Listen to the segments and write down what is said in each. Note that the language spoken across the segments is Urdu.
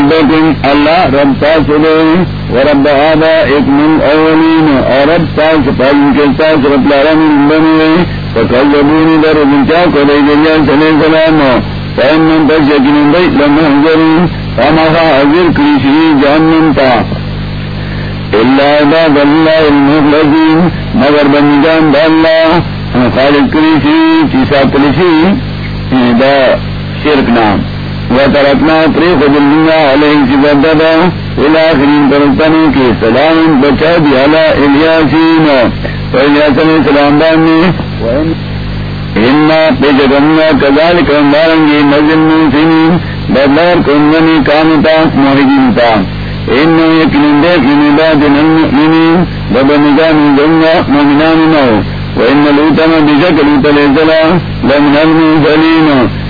ربكم اللہ رب تاس ورب آبائكم الأولين ورب تاس فالك تاس رب العالمين بني فكذبوني در من شاك ولي جليان صلى السلام فإن من تشك من بيت لمحذرين فما حذر كريشي جهنم تا۔ إلا عباد الله المخلصين۔ مگر بندگان دا اللہ خالق کریشی چیسا کلیشی دا یعنی شرک نام۔ وترکنا طریق دلنا علیہ کی سبددا الاخرین پرستانی کے سلام بچا دی علا الیاسین فإلیاس علیہ السلام دانی انا پیجگنا کذالک اندارنگی نزل من سنین بدلار کنگنی کامتا محجینتا انو یکنن دیکھ من عبادن المؤمنین ببنگان جنگا مؤمنان نو وإن لوتنا بشكل تلزلا لمن المنزلين.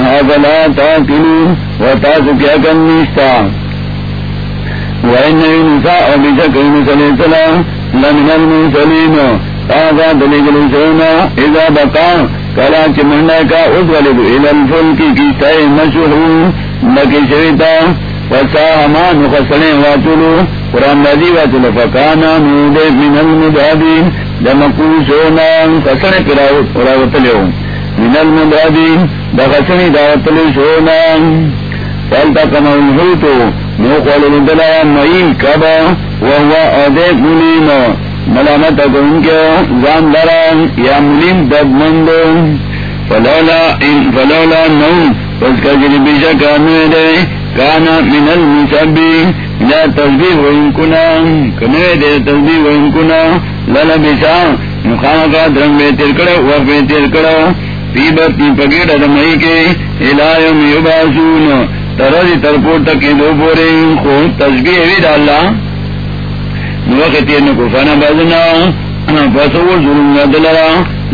اور عزي دشپیا افلا تاكلون وتاسو کیا کنیستا وإن ينساء بشك يونس عليه السلام لمن هذا دليل سونا إذا بقى کلا چمنا کا اس والے الفل کی کشتائے مشہور نکی شویتا وسا ہمان خسنے واچلو قرآن راجی واچلو فکانا نودے من المدادین دمکو سونا خسنے پراوتلے من المدادین دخسنی داوتلے سونا فالتا کما الحوتو نو قول لدلا مئی کبا. وہو ادیک ملینا ملامت ان کے جان دران یا ملیم دد مند. فلولا فلولا نو اس کا جری بیشا کانوے کانا من المسبی لا تصبیح و انکنا کنوے دے تصبیح للا بیشا. مخانا کا درم بے تیر کرو و بے تیر کرو پی برتی پگیڑ دمائی کے الائم یباسون ترازی ترپور تک دو بورے خود تصبیح وید اللہ. کو فنا بزنا. فسور ظلم دلرا.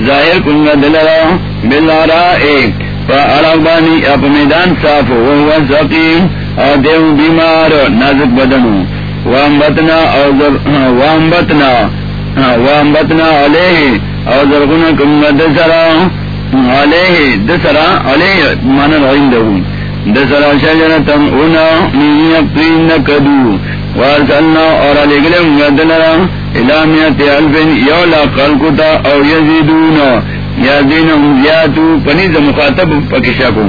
ظاہر کنگا دلرا. بلارا ایک فعربانی اپ میدان صاف وہو سقیم اور دیو بیمار نازک بدنو. وامبتنا وامبتنا. وامبتنا علیہ. اور ذرگنا کنگا دسرا علیہ دسرا، علیہ مانا رہندہو دسرا شجرتم اونا من یقین کدو وارسلنا اور علی گلم گدلرا الامیت الفین یولا خلقتا او یزیدون یا دین زیادو، پنیز مخاطب پکشاکو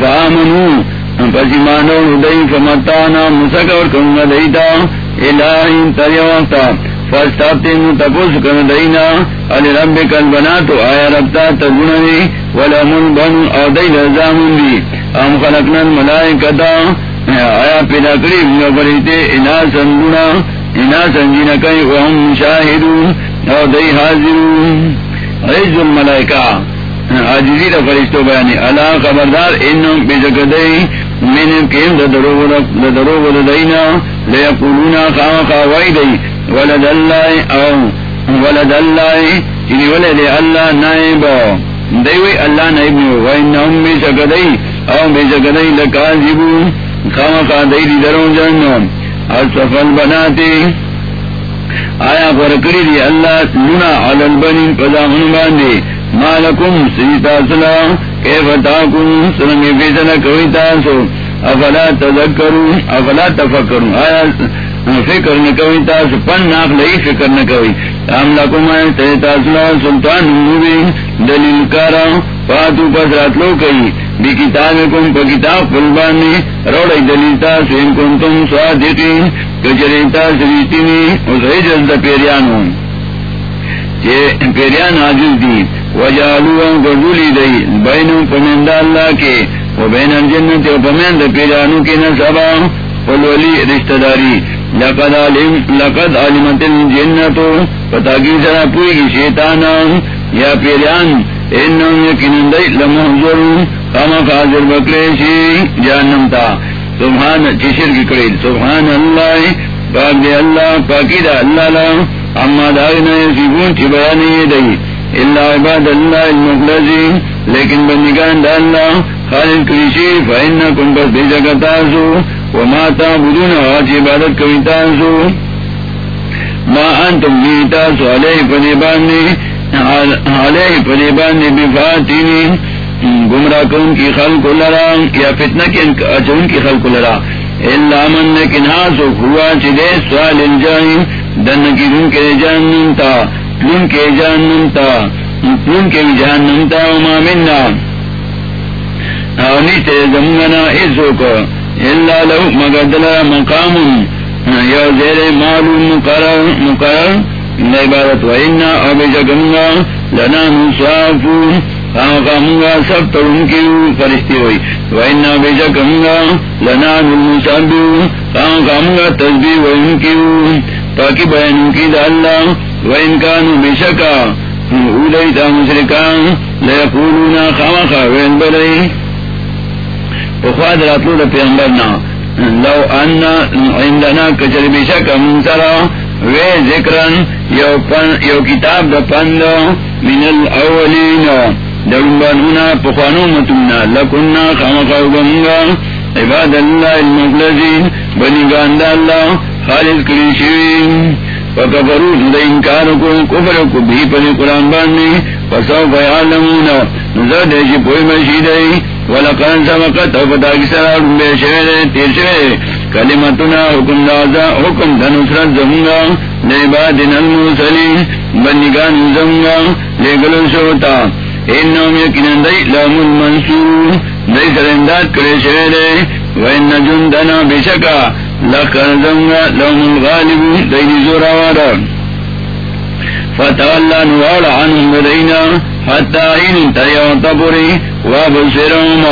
فآمنو پسیمانو دی فمتانا، مسکور کنگا دیتا۔ الہین تریوانتا فاستافتین تپوس کن دینا علی آیا ربتا ولمن بن او ام خلقنا الملائکتا، آیا پیدا کری بریتے انا سنگنا انا سنجینا کئی وهم شاہدون او دی حاضرون. عز الملائکہ عجزی دا فرشتو بیانی اللہ خبردار انم بیزکدئی من کم دا دروگ دا دینا لیقولونا خام خواہی دی ولد اللہ او ولد اللہ چنی یعنی ولد اللہ نائب. دیوی اللہ نائب نیو وینہم بیزکدئی او بیزکدئی لکازبون خام کا دئی دروں جن سفل بناتے آیا فرکڑی دی اللہ لنا علل بنی پدا من باندے مالکم سیتا سلا کہ فتاکم سرنگی فیصلہ کوئی تاسو. افلا تذکرو افلا تفکرو آیا فکر نہ کوئی تاسو پن ناک لئی فکر نہ کوئی۔ ام لکم آیا سیتا سلا سلطان مبین دلیل کارا فاتو پس راتلو کئی بھی کتاب کم پا کتاب قلبانی روڑی دلیتا سوین کن تم سوادقین کچریتا سریتینی اس حجز دا پیریانو چے پیریان عجز دی۔ وجالو گردولی دی۔ بینو پمیندا اللہ کے۔ و بین الجنت و پمیند پیریانو کی نصبا قلولی رشتہ داری۔ لقد علم لقد علمت الجنتو پتا کی سرا پوئی شیطانا. یا پیریان انہم یکنن دی لمحضرون. حاضر بکرے شی جانم تا. سبحان چشر کی کڑی سبحان اللہ. پاک دے اللہ، پاکی دا اللہ لا. اما داغنا یسیبون چی بیانی دئی اللہ عباد اللہ المخلصی لیکن بندگان دا اللہ خالد کریشی فإنکم بس بے جگہ تاسو وما تعبدون آج عبادت کوي تاسو ما انتم تاسو علیہ پدی باندې علیہ پدی باندې بفاتینی. گمراہ کون کی خلق لرا یا فتنہ کی اچون کی خلق لرا. اللہ من لیکن ہاسو، ہوا چدے سوال الجاہم دن کی رن کے جانن تا لن کے جانن تا لن کے جانن تا وما مننا. اونی تے زمنا ایزو کو اللہ لہو مگدل مقام، یا زیر معلوم مقرر مقرر عبادت و انا اب جگنگا لنا نصافون خامنگا سب ترون کی فرشتی ہوئی. و انا بے جگنگا لنا نصابو خامنگا تصبیح و ان کی، تاکہ بہن کی دا اللہ. و ان کانو بے شکا اولیتا مشرکان، لیقولونا خامخا وین بلئی. اخواد راتلو دا پیغمبرنا. لو عندنا کچر بشک منسرا وی ذکرن یو, یو کتاب دا پند من الاولین. درنبانونا پخوانو متونا. لکننا خامقاو بمگا عباد اللہ المخلصین. بنیگان دا اللہ خالص کلیشوین فکفرو دا انکارو کو کفر کو بھی پلی قرآن باننی فسو فیعلمون او پتا کی سرا رنبے تیر کلمتنا حکم دازا، حکم دنسرت زمگا لعبادن المرسلین بندگان زمگا لگلو شوتا انہم یکنن دی لام المنصور دی سر امداد کرے شوئے وین جندنا بشکا. لکن زمگا لام الغالب دی نزورا وارا فتح اللہ نوار عنہم دینا حتی وابصرهم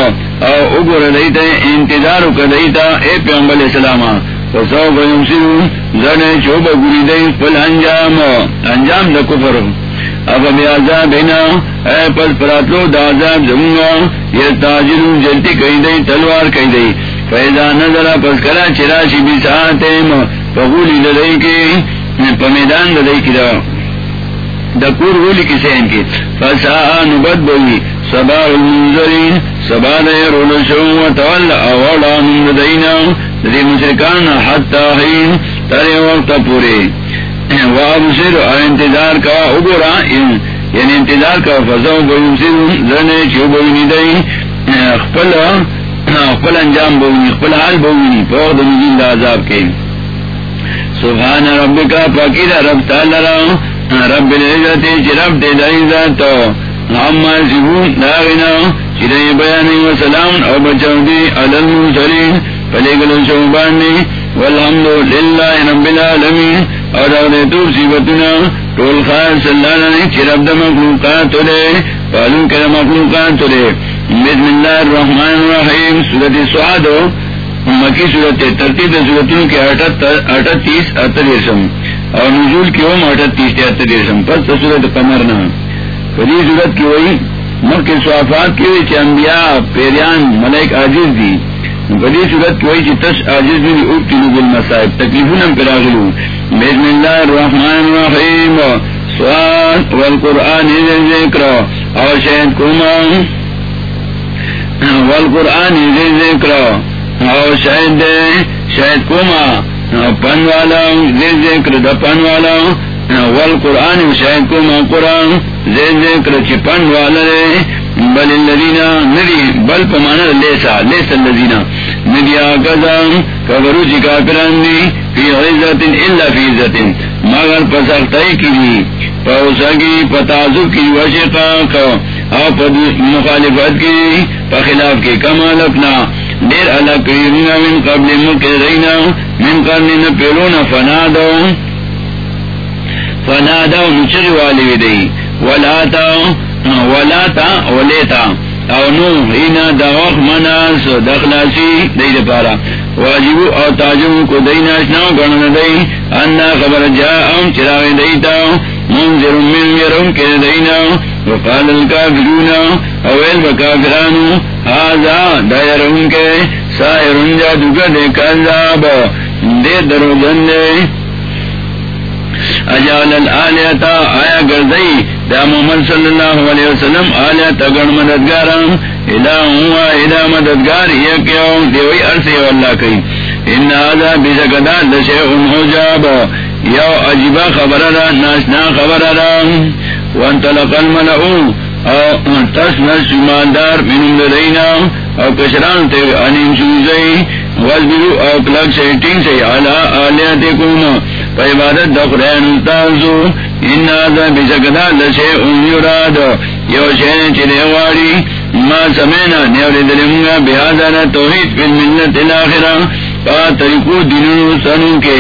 او اگر دیتا انتظار کا اے پیغمبر زنے چوب گری دی پل انجام انجام دا کفر اب بیعذابنا اے پس پراتلو دا عذاب زمونگا یہ تاجرون جلتی کئی دی تلوار کئی دی فیضا نظر پس کلا چراشی بی فغولی لدئی کی پمیدان لدئی کی دا۔ دکور ہولی کسی ان کی. فسا نبت بوئی سبا المنظرین سبا دے رول شو و تول اولا من دینا دی مشرکان حتی حین. ترے وقت پورے. وابصر انتظار کا اگورا یعنی انتظار کا فضا بوئی زنے چو بوئی دی خپل خپل انجام بوئی خپل حال بوئی فوق دنجین دا عذاب کے. سبحان ربکا، پاکی رب تعالی رب العزت چرب دے دائزت اما سبون داغنا چرے بیانی و سلام او بچاو دی علم سرین پلے گلو شوبانی والحمد للہ رب العالمین. اور اولے تو سیبتنا طول خاص اللہ نے چرب دا مخلوقات لے پالون کر مخلوقات لے بسم اللہ الرحمن الرحیم، سورت سعادو مکی صورت ترتیب صورتوں کے اٹھتیس اٹھتیسم اور نزول کی اوم اٹھتیس اٹھتیسم پس صورت قمر نہ۔ پری صورت کی وہی مکھ کے سوافات کی ہوئی انبیاء، پیریان، ملائک عاجز دی۔ بڑی صورت کی وہی چس عاجز بھی اگ کی نبل مسائب تکلیف نم پہ راغلو بسم اللہ الرحمن الرحیم۔ سواد والقرآن ذکر اور شہد کما والقرآن ذکر اور شہد شہد کما پن والا ذکر دا پن والا ول قرآن شاید کو ماں قرآن. زین ذکر چپن والا بل الذین ندی بل پمانا لیسا لیسا الذین ندی آکزا کبرو چی کافران دی، فی عزت الا فی عزت مگر پسختائی کی دی پاوسا کی پتازب کی وشقاق آپ مخالفت کی پخلاف کی، کمال اپنا. دیر علا کریمنا من قبل مکرینا من قرن پیرون فنادو فنادا نچر والی دی ولاتا ولاتا، ولیتا. او نو، اینا دا وقت مناس دخلاسی دی دی پارا. واجبو او تاجبو کو دی ناشناو کرنا دی. انا خبر جا ام چراغ دیتا. منذر من یرم کر دینا. وقال الكافرون اویل بکافرانو هذا دائر ان کے سائر جادو کا دے کذاب، دے درو جندے اجال الالتا آیا گردئی، دا محمد صلی اللہ علیہ وسلم آلیتا گن مددگاران الہ ہوا الہ مددگار، یہ کیوں دیوئی عرصی واللہ کئی۔ ان آدھا بیزکدا لشے ان ہو جاب یو عجیبہ خبر را، ناشنا خبر را۔ وانطلق الملعو او تسنا شماندار من لدینا کشران انیم وزبرو او کلک سے ٹنگ سے علا آلیتکم پا عبادت دقرین تازو ان آدھا بیزکدا یو شین چلے واری، ما سمینا نیوری دلنگا بہادانا توحید فی الملت الاخرہ۔ طریقو کے،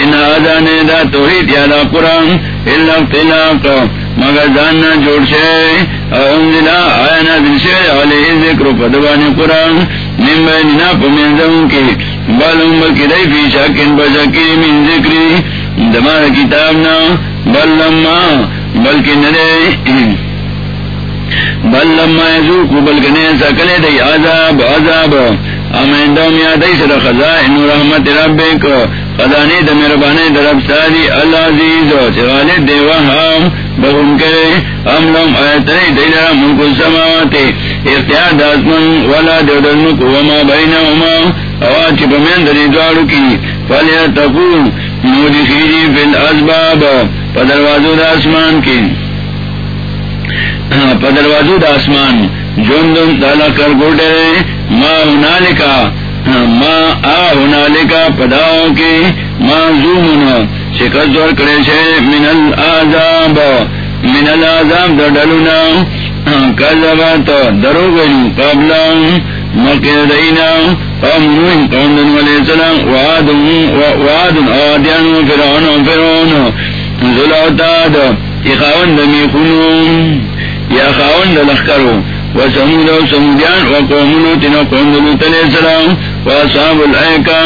ان آزان دا توحید یادا قرآن اللہ اختلاق۔ مگر جاننا جوڑ سے۔ انزلا آیا دل سے۔ علیہ ذکر پدوان قرآن۔ من بیننا بل ام دی فی شاکن بشکی من ذکری۔ دمار بل لما، بلکی ندے بل لما کلے دی عذاب عذاب۔ امین دوم یادی سر خزائن رحمت ربک۔ خزانی دا مربانی در اللہ عزیز چغالد وحام بغن کرے ام لهم آیتنی دیلر ملک السماواتی اختیار داسمن ولا دیو دلمک وما بینهما اواچی پمین دلی دوارو کی فلیتقون نودی خیجی فی الاسباب، پدروازو دا اسمان کی۔ ہاں، پدروازو دا اسمان جون دالا کر گوٹے ماں ہونا ماں آ ہونا پداؤ کی ماں زوم شکست اور کرے سے من العذاب من العذاب در ڈلونا کذبا تو درو گئی قبل مکہ دینا، قوم نوح، قوم دن علیہ السلام وعاد وعاد آدیان ذلعتاد اخاون دمی خنون یا خاون دلخکرو وسمود وسمودیان وقوم لوتن وقوم لوت علیہ السلام واصحاب الایکہ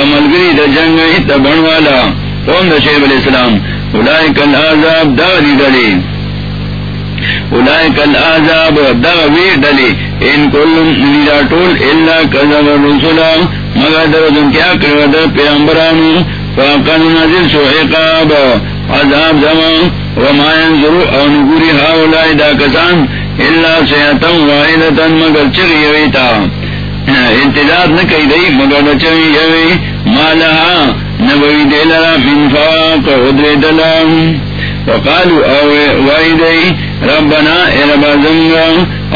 عملگری دا جنگ ایتا بنوالا قوم دا شیب علیہ السلام. اولائک العذاب داری دلی. اولائک العذاب دغوی دلی. ان کلن نیدا طول اللہ کذب الرسولہ مگر درزن کیا کرو در پیامبرانو فاقن نزل سو عقاب. عذاب زمان. وما ينظروا او نگوری هاولائی دا کسان. اللہ سیتم واحدتن مگر چگی یویتا. انتظار نہ کئی دئی مگر چگی یوی. مالہا نبوی دیلرا من فاق ادر دلام وقالو او وائی دئی ربنا اے ربا زنگا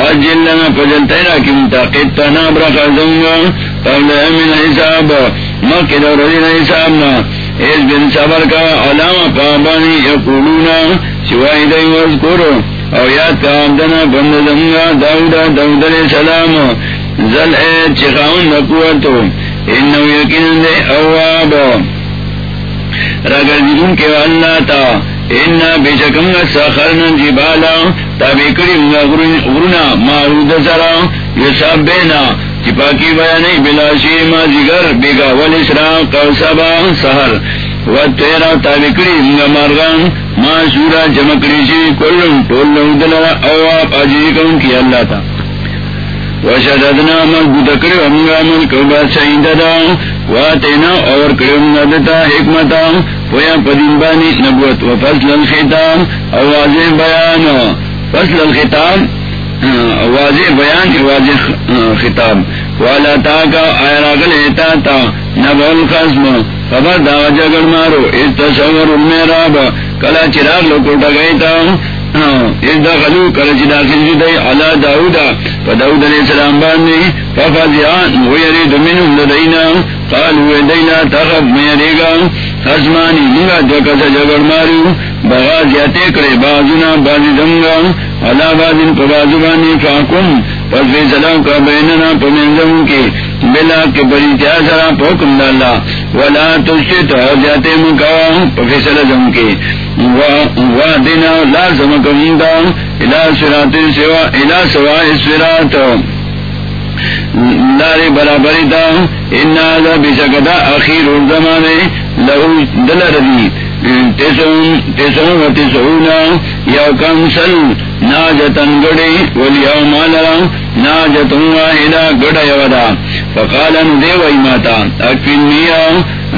اجل لنا پجل تیرا کم تاقیتنا برقا زنگا. قبل امن حساب مکد رجل حسابنا ایس بن صبر کا علامہ پابانی یقولونا سوائی دئی وذکرو او یاد کا آمدنا بند دنگا داودا داود علیہ السلام زل اے چخاون نقوتو انہو یقین دے اواب رگر دیدون کے اللہ تا. انا بیشکنگا ساخرنا جبالا. تابی کریم غرنا معرود سرا. یساب بینا. چپاکی بیانی بلا شیما زگر بیگا والاسرا قوصبا سہر و تیرا تابکڑی منگا مارگان ما شورا جمکڑی شی جی، کلن ٹولن دلرا اواب عجیزی کون کی اللہ تا. وشددنا عمل بودکڑی ومگا عمل کبا سعید دا. واتینا اور کڑی ومگا دتا حکمتا. پویا پدین بانی نبوت و فصل الخطاب اوازی بیان فصل الخطاب واضح بیان واضح خطاب والا تا کا آئرا گل ایتا تا. نبول خصم خبر دا جگڑ مارو اس تصور میرا کلا چراغ لو کوٹا گئی ہاں، تھا داخل علا داودا پا داود علیہ السلام قالو دینا تخب جگڑ مارو۔ بغا زیادے کرے بازونا، بازی دنگا۔ علا بازن پا بازو بانی فاکم۔ پس سلام کا بیننا پا منزم بلا کے بری تیاسرا پا حکم دالا ولا تجھے تو تشت زیادے مکاوا پا فی سلام کی وادنا لازم کمندا الى صراط سوا الى سواء الصراط لارے برابر دا۔ ان ذا بشکدا اخیر الزمان لو دل ردی یو کنسل نا جتن گڑی۔ ولی مالا۔ نا جتوں گڑ یودا پکالن دے وئی ماتا اکفین میا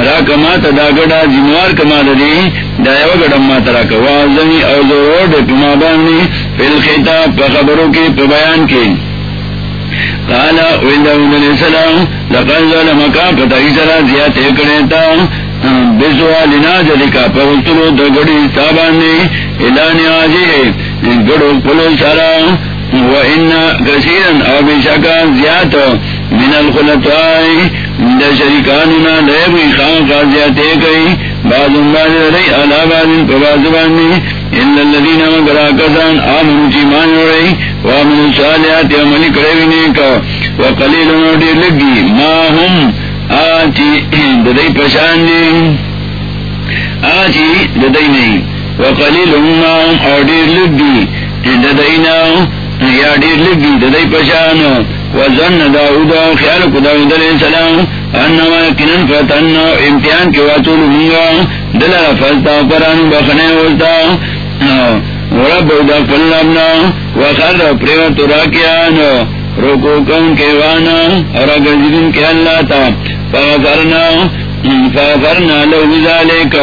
را کماتا دا گڑا جنوار کما دی، دا یو گڑا ماتا را کوا کوازنی او زور دے پما بانی فی الخطاب پا خبروں کی پا بیان کی. قال علیہ السلام، لقد ظلمکا فتحی سرا زیادہ اکڑیتا بسوالنا جلکا پوسترو دو گڑی تابانی الانی آجی گڑو پلو سرا وإن كثيرا أو بشكا زيادة من الخلطاء من شركاننا ليبغي خانقا زيادة كي بعض بعض لي على بعض فبعض بعض إلا الذين مقرا كسان آمنوا جيمان صالحات ما پشان نہیں وقليل ما هم آدي لگي یا ڈیر لگی ددئی پشان وزن داؤد خیال کو داؤد علیہ السلام انما کنن فتن امتحان کے واتول منگا دلر فلتا پران بخنے ہوتا ورب دا فلنبنا وخر پریوت راکیان روکو کون کے وانا اور اگر جدن کے اللہ تا فغفرنا فغفرنا لو بذالک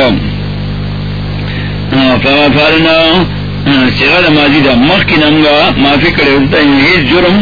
فغفرنا سیغل ماضی دا مخ کی نمگا معافی کرے ہوتا ہے جرم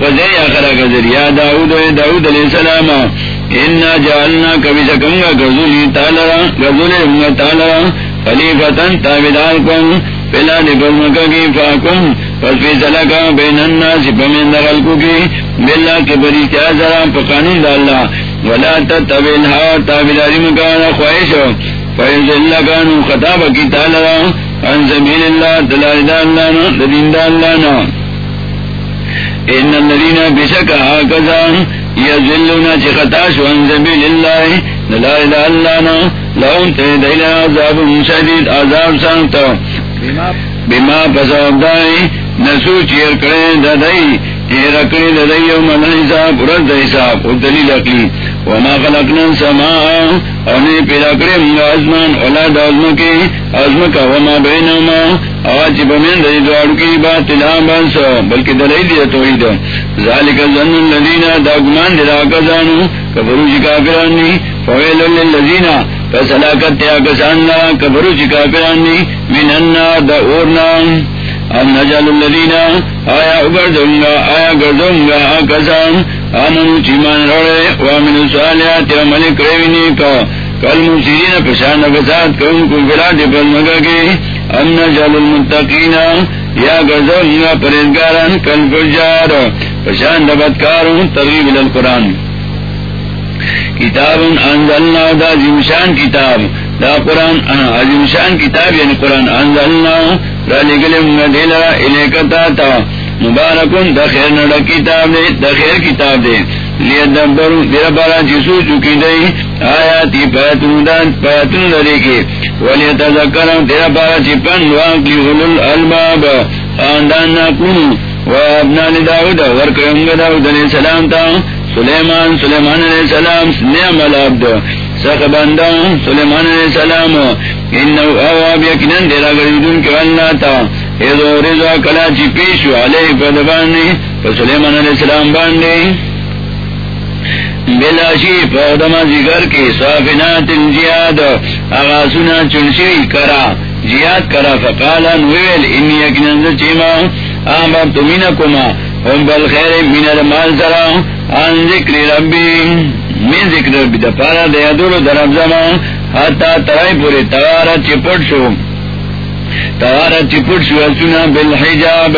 خزین یا داود داود علیہ السلام انا جعلنا کبھی سکنگا گزولی تالرا گزولی تالرا خلیفتن تابدار پلا لبرمکا کی فاکن پس فیصلہ کا بین الناس پمین دخلکو کی کے بری کیا ذرا پقانون ولا تابداری مکانا خواہش فیض اللہ کانو خطاب کی تالرا ان سبیل اللہ دلال دا دین دا ان الذين بشكا هكذا يذلون چخطاش عن سبيل الله. لا اله الا الله لهم تهدئ عذاب شديد. عذاب سانتا. بما دائی. نسو چیر کرے ددائی. رکڑی ددائی یوم الحساب رد حساب دلیل اقلی۔ وما خلقنا السماء، اور پیدا کرے منگا آزمان اولاد آزم کے آزم کا وما بینما آج بمین دلی دوارو کی بات تلام بانس بلکہ دلائی دیا توحید۔ ذالک الظن الذین، دا گمان دلا کزانو کبرو جی کافرانی، فویل للذین فسلاکت تیا کسان لا کبرو جی کافرانی، من النار، دا اورنا ام نجل الذین آیا اگر دوں گا آیا گردوں گا کسان آمنو چیمان روڑے، وامن سوالیات عمل کریوینی کا کل مسیرین پشان کسات کون کو گرا دے بلاد پلمگا کے ام نجل المتقین، یا گردوں گا پریدگاران کل فجار پشان دبتکارون ترغیب للقرآن۔ کتاب انزلنا دا جمشان کتاب۔ دا قرآن عظیمشان کتاب یعنی قرآن انزلنا، را لگلم ندیلا الیکتا تا مبارکن، دا خیر نڑا کتاب دے، دا خیر کتاب دے۔ لیا دبرو دیر بارا جسو چکی دے، آیاتی پیتن دان پیتن دے کے۔ ولی تذکرم دیر بارا چی پن واقلی غلل الباب، خاندان ناکونو، و ابنا لداود ورکرم داود علیہ السلام تا، سلیمان سلیمان علیہ السلام نعم العبد سخ بندہ سلیمان علیہ السلام، انہو اواب یکنن دیرا گریدون کے اللہ تا، ایدو رضا کلا چی پیشو علیہ پدبانی فسلیمان علیہ السلام باندے بلاشی پودما ذکر کی صافنات جیاد اغاسونا چنشی کرا، جیاد کرا فقالا نویل، انی یکنن در چیما آمب تمینکما هم بالخیر من المال سرا ان ذکر ربی۔ میں ذکر ربی دیا پارا درب زما در ترائی پورے توارا چپٹ شو۔ توارا چپٹ شو اسونا بالحجاب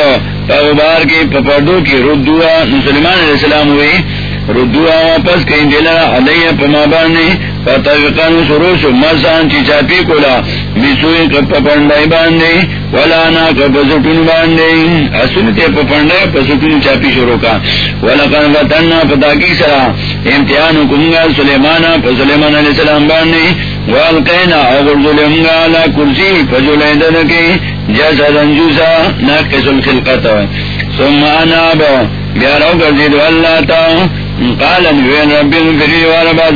پاغبار کے پپردو کی ردوا مسلمان علیہ السلام ہوئے ردوا واپس کہیں دلا، علیہ پما نے بانی شروع شو مسان چی چاپی کولا بیسوی کپ پنڈائی باندے ولانا کپ سٹون باندے اصول تے پنڈائی پسٹون چاپی شروع کا. ولقن وطننا پتاکی سرا، امتحان کنگا سلیمانا پسلیمان علیہ السلام باندے والقینا اغرد لہنگا لا کرسی فجولے جیسا رنجوسا ناکس الخلقت ثم آناب بیارو کردید واللہ تا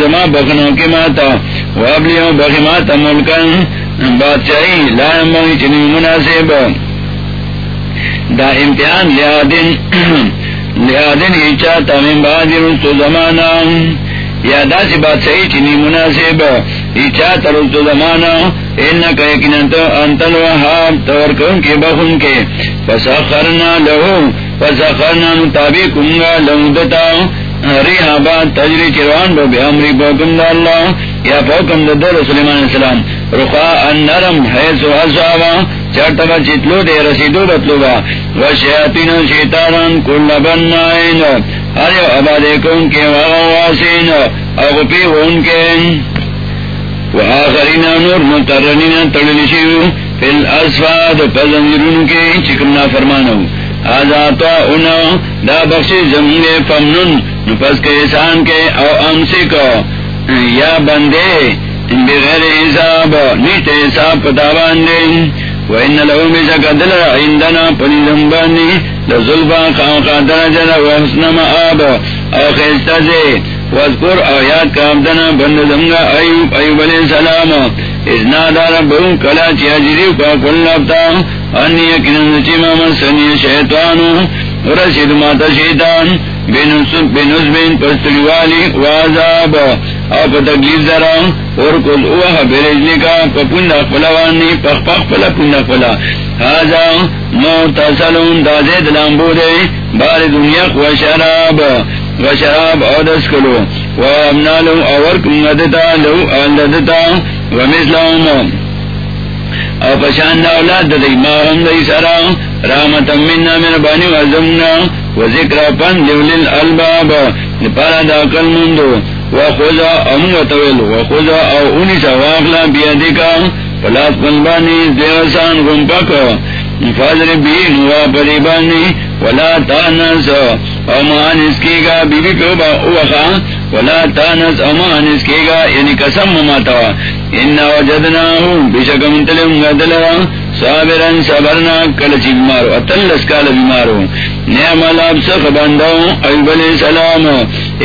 زما کی ماتا وابلیو بخی ماتا ملکن بادشاہی لا چنی مناسب دا امتحان لیادن لیادن ایچا تمیم بادی زمانا یا دا سی بادشاہی چنی مناسب ایچا ترسو زمانا انکا انتل وحاب تورکن کے بخن کے فسخرنا لہو فسخرنا مطابق کنگا لہو دتاو ریحا باد تجری چروان بو بی امری بوکم دا اللہ، یا بوکم دا در سلیمان السلام. رخا النرم حیث و حسابا چرتبا چتلو دے رسیدو بطلو با. و شیطین و شیطانان کل بنائن ہر یو عبادے کن کے وغواسین اغپی و ان کے. و آخرین نور مترنین تڑلشیو فی الاسفاد پزنجرون کے چکمنا فرمانو آزاد دا بخشی زمین فمنن نپس کے احسان کے او امسی کو، یا بندے، بغیر حساب نیٹ حساب پتا باندے وإن له بشك دل، عندنا پنی زنبانی لزلفا خاقا درجل وحسن مآب۔ او خیستازے وذکر آیات کا عبدنا بند زنگا ایوب ایوب علیہ السلام۔ ازنا دار بہو کلا چیا جریو کا کل ابتا انی یکنن چیما مسنی شیطانو۔ رسید ماتا شیطان۔ بینس بین پستری والی وعذاب او تکلیف ذرا اور کل اوہ برجلی کا پا پند اخفلوانی پخ پخ پلا پند اخفلا حاضا موتصلون دا زید لامبو دے بار دنیا و شراب. و شراب او دس کلو. و امنالو اور کنگدتا لو آلدتا و مثلهم او پشان اولاد دا دی ما هم دی سرا. رحمتا مننا من بانی و زمنا و ذکر پن دیولیل الباب. نپارا دا قل مندو و خوزا امو طویل و خوزا او اونی سا واقلا بیادی کا پلاس پن بانی دیغسان گمپکا فاضر بین و پریبانی ولا تانس. امان اس کی گا بی بی کو با اوخا. ولا تانس امان اس کی گا. یعنی قسم مماتا. انا وجدنا بشکم تلم غدلا صابرا صبرنا کل چی بیمارو. اتلس کال بیمارو. نعم الاب سخ بندو ایوب علیہ السلام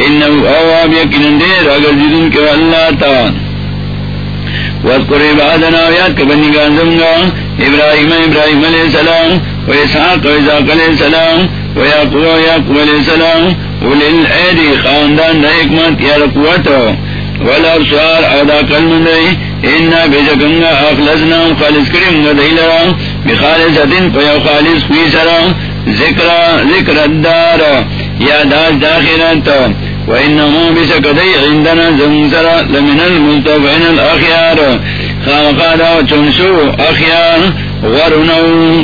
انہو اواب یکنن دیر، اگر جدن کے اللہ تا. وذکر عبادنا ویاد کبنی گانزمگا ابراہیم ابراہیم علیہ السلام، و اسحاق و اسحاق علیہ السلام، و یعقوب و یعقوب علیہ السلام ولیل ایدی خاندان دا حکمت یا رقوت والابصار او دا کلمن دی انا بجکنگا، اخلصنا، خالص کریم دیلرا بخالصتن فیو خالص خویسرا ذکر ذکر الدار. یا داش داخلت وإنه بسكدي عندنا زمزرا لمن الملتفعين الأخيار خاقادا وچنسو أخيار ورنو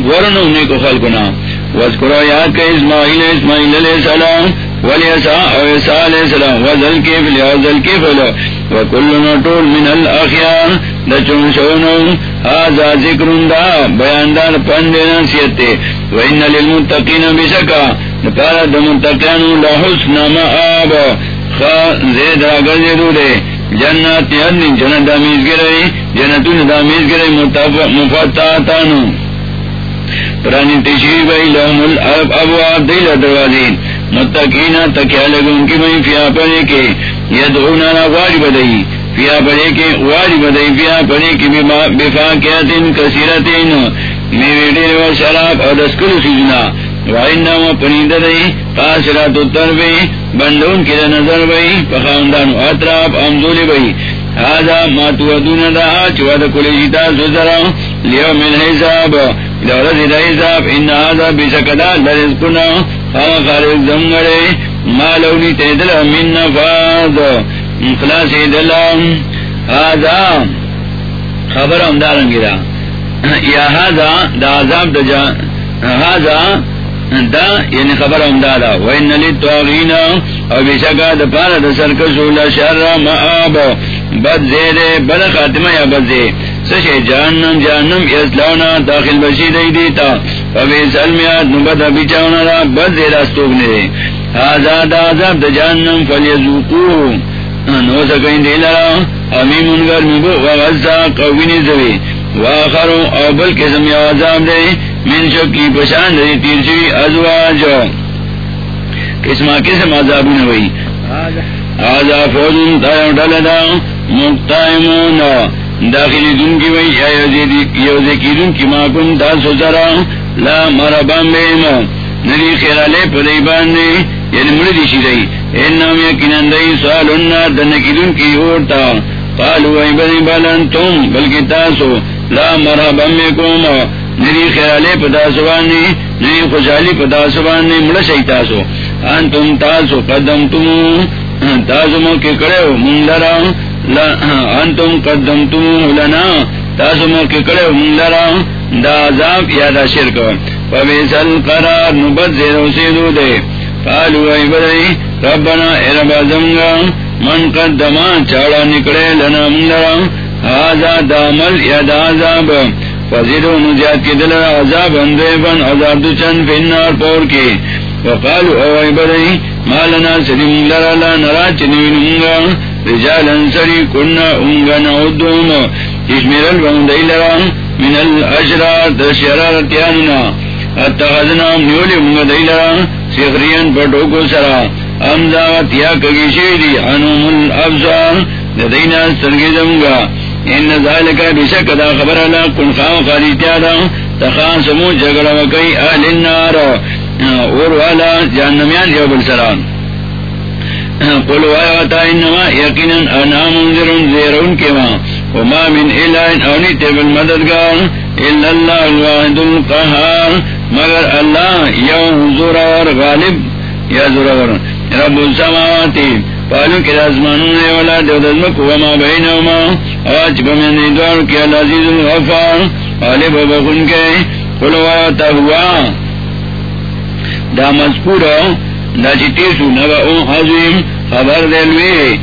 ورنو نيكو خلقنا. واذكروا ياد كإسماعيل إسماعيل عليه السلام واليساء أو يساء عليه السلام. وذل كيف لهذا الكيف له وكل من الأخيار لچنسونو هذا ذكر دا بيان دار پندنا سيته وإن للمتقين بسكا نپارا دمتقیانو لحسن مآب خوا زید آگر زیدو دے. جنات یدن جنت دامیز گرئی جنتون دامیز گرئی مفتاتانو. پرانی تشریف ای لهم الارب ابواب دیل دروازین متقین تکیا لگن کی میں فیا پڑے کے. یدعونا واج بدئی فیا پڑے کے واج بدئی فیا پڑے کی بفا کیا تین بفاقیت کثیرتین میوے ڈیر و شراب اور دسکر سیزنا۔ وائنما پنید دئی قاصرات الطرف بندون کی نظر بئی پخاندان اطراف امزول بئی هذا ما تودون دا، چواد کلی جیتا سوزرا۔ لیوم الحساب دورت دا حساب، ان هذا بسکدا لرزقنا خواہ خارج زمگڑے ما لونی تیدل من نفاذ۔ خلاصی دلم هذا خبر امدارنگی دا یا هذا دا عذاب دا جا هذا دا یعنی خبر امدادا وین لی توغین او بشکا دا پارا دا سرکسو لشر مآب بد زیر بد خاتمہ یا بد زیر سشے جہنم جہنم یسلاونا داخل بشی دی دیتا. فبی سلمیات نبت ابی چاونا را بد زیر استوگنے دے آزاد آزاد دا جہنم فلیزوکو نو سکین دی لرا. امیم انگر مبو وغزا قوینی زوی واخرو او بل قسم یا عذاب دے من شکی پشان دی تیر شوی ازواج قسمہ قسم عذاب نوی. آزا فوزن تایو ڈلدا مقتائمون. داخلی دن کی وی یوزے کی دن کی ماکن تاسو سرا لا مربان بیم. نری خیرالے پدائی باندے یعنی مردی شیدائی انہم یکنن دائی سوالنا دنکی دن کی اوڑتا قالو ای بدی بالن تم بلکی تاسو، لا مرحبا بکم. نری خیرالے پتاسو باندے نری خوشحالی پتاسو باندے مڑشای تاسو. انتم تاسو قدم تمو تاسو موکی کڑے ہو من انتم قدم تمو لنا. تاسو موکی کڑے ہو من دا عذاب یا دا شرک. فبیسل قرار نبت زیرو سیدو دے. قالو ای بدئی ربنا اے رب ازمگا من قدما چاڑا نکڑے لنا من لرا آزا دامل یا دا عذاب، فزیدو نجات کی دل عذاب اندیبن عذاب دو چند فنار پور کی۔ وقالو او ای بدئی مالنا سلیم لرا لا نرا چنوین انگا رجالا سری کننا انگا نعودوم اشمیر البندئی لرا، من الاشرار در شرارتیاننا اتخذنا نیولی منگا دی لرا سخرین پٹو کو سرا امزاغت یا کگی شیدی، عنوم الابزار دینا سرگزمگا ان ذالکا بشک دا خبر اللہ کن خواہ خالیتیا دا تخان سمو جگڑا وکی اہل النار۔ اور والا جہنمیان یو بالسران قلو آیواتا انما یقینا انا منذرون زیرون کیما وما من الہین اونی تیب المددگار، الا اللہ الواحد القہار۔ مگر اللہ یو حضور اور غالب یا زورور رب السماواتی پالو کے کی رازمانون اولا دیو دزمک وما بینوما آج بمین دوار کی العزیز الغفار۔ غالب بخون کے قلو آیواتا ہوا دا مذکور دا چی تیسو نبا اون عظیم خبر دلوی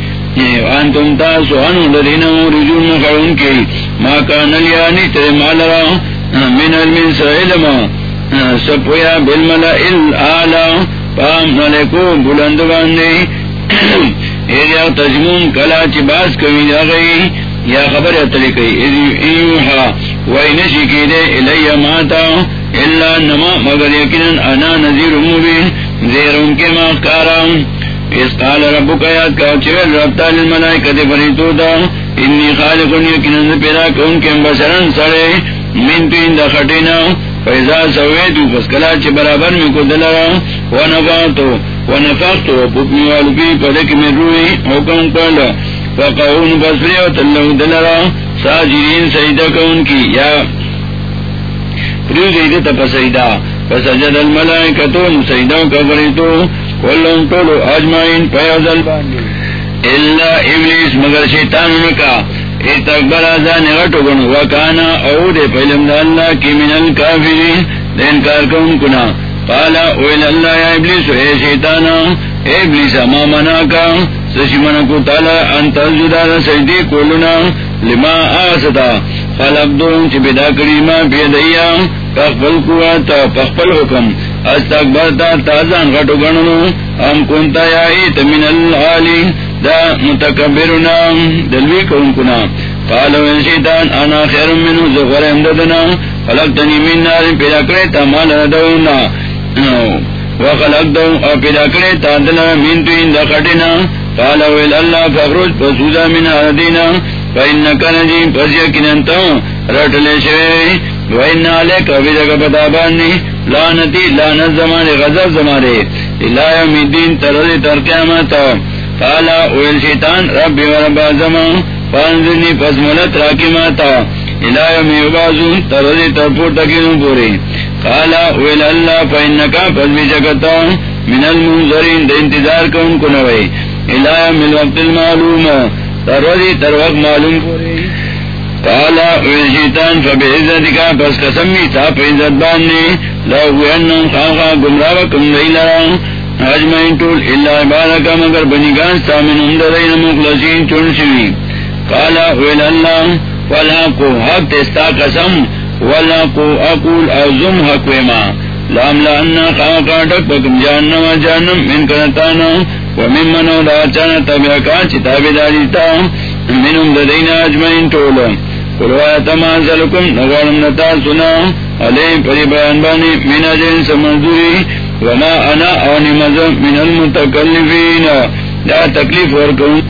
انتم تاسو انو لدینو رجون مخرون کی۔ ما کان لیانی تر مالرا من المن سعلم سپویا بالملائل آلا، پام ملکو بلند باندی ایریا تجمون کلا چی باس کمی دا گئی یا خبر اتلی کئی۔ ایوحا وینشی کی دے الی ماتا اللہ نما، مگر یقیناً انا نذیر مبین زیر ان کے ماں اس قال ربو کا یاد کا چویل ربتا للملائکت فریتو دا۔ انی خالقن یقیناً پیدا کن کے بسرن سڑے۔ من تو اندہ خٹینا۔ فیضا سویتو پس کلا چھ برابر میں کو دلرا ونفاتو ونفاقتو پکمی والبی پدک میں روی حکم کرلا فقعون بسریو تلو دلرا ساجرین سیدہ کون کی یا پریو سیدہ تپ سیدا فسجد الملائکتو سیداو کفریتو کلن طولو اجمعین پیازل باندی اللہ ابلیس مگر شیطان انکا اتکبر آزان غٹو گنو وکانا او دے پہلم دا اللہ کی من الكافرین دین کار کون کنا. قالا اویل اللہ یا ابلیس، اے شیطانا، اے ابلیس ما مناکا. سشی منکو تالا انتا سجدی کولنا لما آستا خلق چی کری ما پخپل قوات پخپل حکم. استکبرتا تازان غٹو گنو ام کنتا یا ایت من العالی دا متکبرنا، دلوی کون کنا قالو ان شیطان، انا خیر منو زغر امددنا. خلقتنی من نار، پیدا کرے تا مال ردونا. وخلق دو او پیدا کرے تا دنا من تو ان دا خٹنا قالو اللہ، فخرج پسودا من اردینا فإنك نجيم فزيكن انت رٹل شوی وإن عليك وبدك بتاباني لعنتي لعنت زمان غزب زمانه إلا يوم الدين ترد ترقيامات قال اويل شيطان ربي ورب زمان فانزلني فاسملت راكماتا إلا يوم يبازون ترد ترپور تكينون پوري قال اويل الله فإنك فزبشكتا من المنظرين ده انتظار كون كنوي إلا يوم الوقت المعلوم تروی تر وقت معلوم کالا اویل شیطان فب عزت کا پس قسمی تھا عزت باننے لو خاخا گمراہ کم نہیں لڑا اجمعین ٹول اللہ بارہ کا مگر بنی گان سامن اندر مخلصین چن شوی. کالا ویل اللہ فلا کو حق تستا قسم، ولا کو اقول ازم حق وما لام لانا خاں کا ڈک پکم جاننا جانم من کرتانا ومن منو دا چانا تبیا کا چتاب داری تا. منم ددین اجمعین ٹولا قلوا تما سلکم نغالم نتا سنا. علی پری بیان بانی، من اجل سمزوری. وما انا آنی مزم من المتکلفین دا تکلیف ورکون